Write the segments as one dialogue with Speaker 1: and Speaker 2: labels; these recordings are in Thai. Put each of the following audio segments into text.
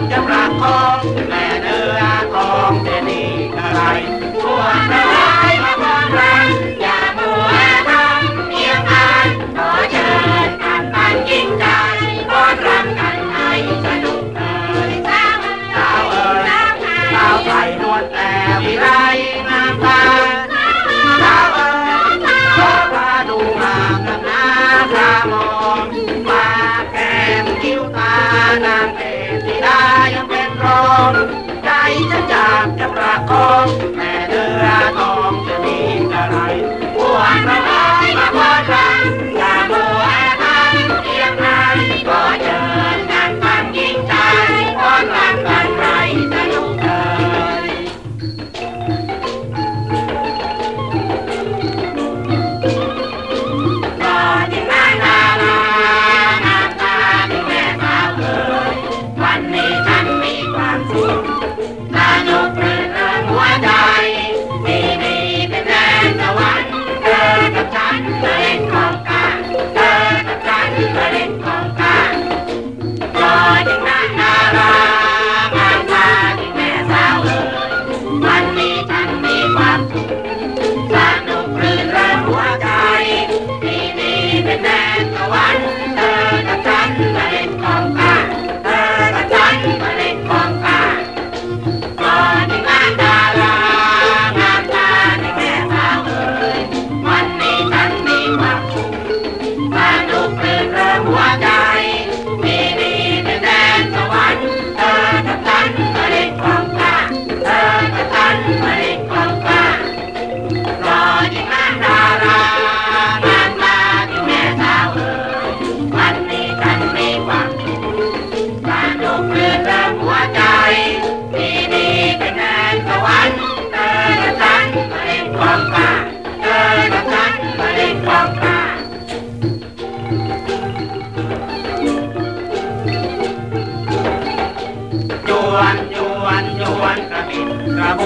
Speaker 1: rock and rock. on.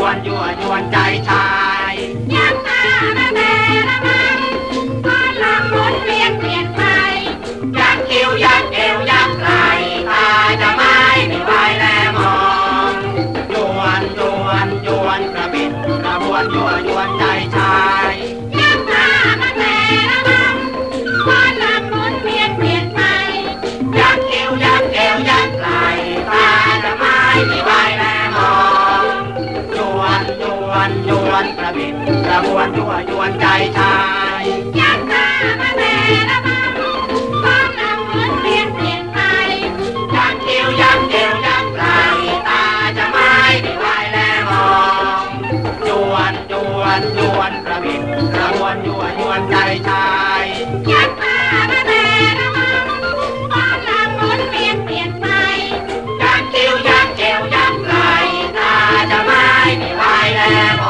Speaker 1: วนยั่วยวนใจชา วนประวิตประมวลยั่วยวนใจชายยักษ์าแม่ระบาบุกความลำเหมือนเปลี่ยนเปลี่ยนไปยักษ์เดียวยักษ์เดียวยักษ์ลตาจะไม่ได้ไหวแลมองยวนยวนยวนประวิตรประมวลยั่วยวนใจชายยักษ์าแม่ระบาบุกความลำเหมือนเปลี่ยนเปลี่ยนไปยักษ์เดียวยักษ์เดียวยักษ์ลตาจะไม่ได้ไหวแลมอง